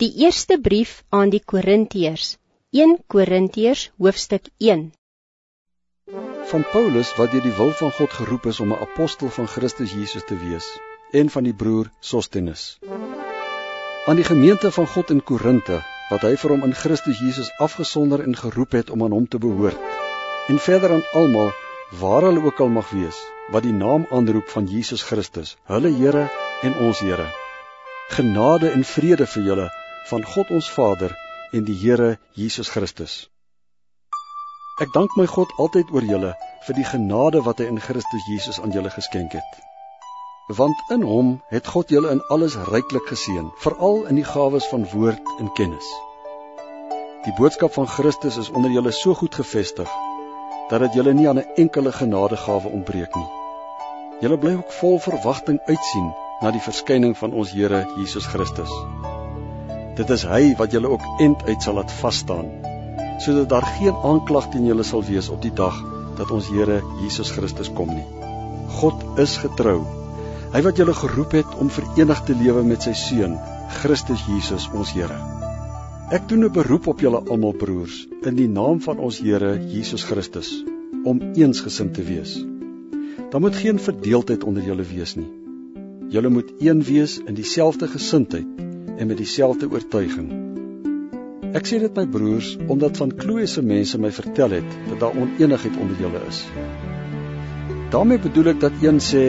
Die eerste brief aan die Korintiërs, 1 Korintiërs hoofstuk 1. Van Paulus wat deur die wil van God geroep is om 'n apostel van Christus Jesus te wees, en van die broer Sostenes. Aan die gemeente van God in Korinte, wat hy vir hom in Christus Jesus afgesonder en geroep het om aan hom te behoort, en verder aan almal waar hulle ook al mag wees, wat die naam aanroep van Jesus Christus, hulle Here en ons Here. Genade en vrede vir julle van God ons Vader en die Here Jesus Christus. Ek dank my God altyd oor julle vir die genade wat hy in Christus Jesus aan julle geskenk het. Want in hom het God julle in alles ryklik geseën, veral in die gawes van woord en kennis. Die boodskap van Christus is onder julle so goed gevestig dat dit julle nie aan 'n enkele genadegawe ontbreek nie. Julle bly ook vol verwagting uitsien na die verskyning van ons Here Jesus Christus. Dit is hy wat julle ook end uit sal laat vas staan, sodat daar geen aanklag teen julle sal wees op die dag dat ons Here Jesus Christus kom nie. God is getrou. Hy wat julle geroep het om verenig te lewe met sy seun, Christus Jesus ons Here. Ek doen 'n beroep op julle almal broers in die naam van ons Here Jesus Christus om eensgesind te wees. Daar moet geen verdeeldheid onder julle wees nie. Julle moet een wees in dieselfde gesindheid en met dieselfde oortuiging. Ek sê dit my broers omdat van Kloe se mense my vertel het dat daar oneenigheid onder julle is. daarmee bedoel ek dat een sê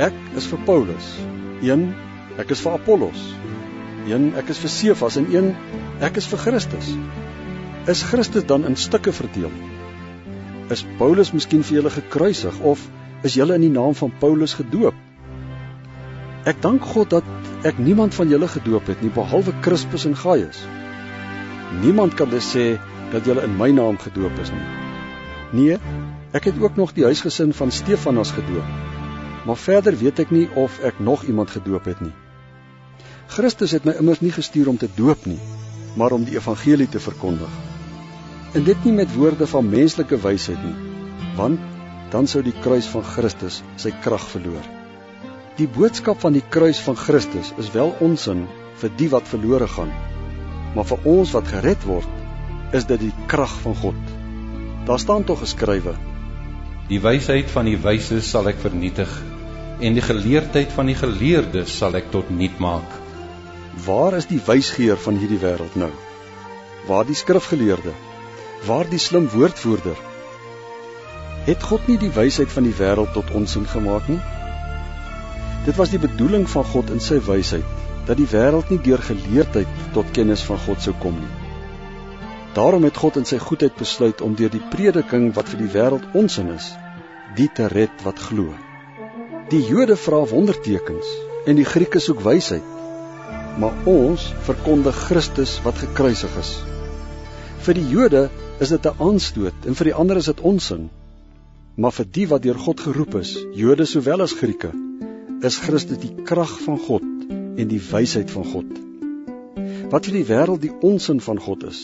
ek is vir Paulus, een ek is vir Apollos, een ek is vir Sefas en een ek is vir Christus. Is Christus dan in stukke verdeel? Is Paulus miskien vir julle gekruisig of is julle in die naam van Paulus gedoop? Ek dank God dat ek niemand van julle gedoop het nie behalwe Crispus en Gaius. Niemand kan dus sê dat julle in my naam gedoop is nie. Nee, ek het ook nog die huisgesin van Stefanus gedoop. Maar verder weet ek nie of ek nog iemand gedoop het nie. Christus het my immers nie gestuur om te doop nie, maar om die evangelie te verkondig. En dit nie met woorde van menslike wysheid nie, want dan sou die kruis van Christus sy krag verloor. Die boodskap van die kruis van Christus is wel onsin vir die wat verlore gaan. Maar vir ons wat gered word, is dit die krag van God. Daar staan tog geskrywe: Die wysheid van die wyses sal ek vernietig en die geleerdheid van die geleerdes sal ek tot niet maak. Waar is die wysgeer van hierdie wêreld nou? Waar die skrifgeleerde? Waar die slim woordvoerder? Het God nie die wysheid van die wêreld tot onsin gemaak nie? Dit was die bedoeling van God in sy wysheid dat die wêreld nie deur geleerdheid tot kennis van God sou kom nie. Daarom het God in sy goedheid besluit om deur die prediking wat vir die wêreld onsin is, die te red wat glo. Die Jode vra wondertekens en die Grieke soek wysheid. Maar ons verkondig Christus wat gekruisig is. Vir die Jode is dit 'n aanstoot en vir die ander is dit onsin. Maar vir die wat deur God geroep is, Jode sowel as Grieke, is Christus die krag van God en die wysheid van God. Wat vir die wêreld die onsin van God is,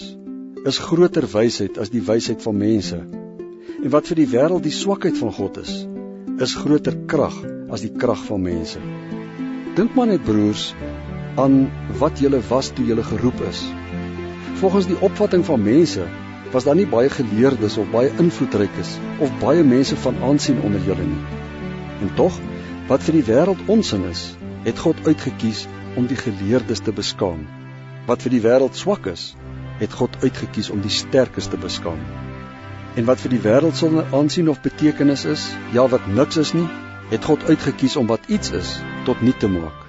is groter wysheid as die wysheid van mense. En wat vir die wêreld die swakheid van God is, is groter krag as die krag van mense. Dink maar net broers aan wat julle was toe julle geroep is. Volgens die opvatting van mense was daar nie baie geleerdes of baie invloedrykes of baie mense van aansien onder julle nie. En tog Wat vir die wêreld onsin is, het God uitgekies om die geleerdes te beskaam. Wat vir die wêreld swak is, het God uitgekies om die sterkes te beskaam. En wat vir die wêreld sonder aansien of betekenis is, ja wat niks is nie, het God uitgekies om wat iets is tot niet te maak.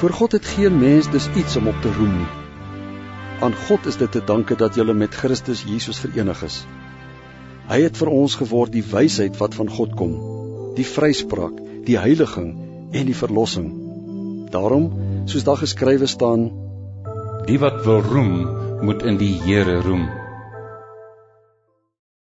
Voor God het geen mens dus iets om op te roem nie. Aan God is dit te danke dat jy met Christus Jesus verenig is. Hy het vir ons geword die wysheid wat van God kom die vryspraak, die heiliging en die verlossing. Daarom, soos daar geskrywe staan, die wat wil roem, moet in die Here roem.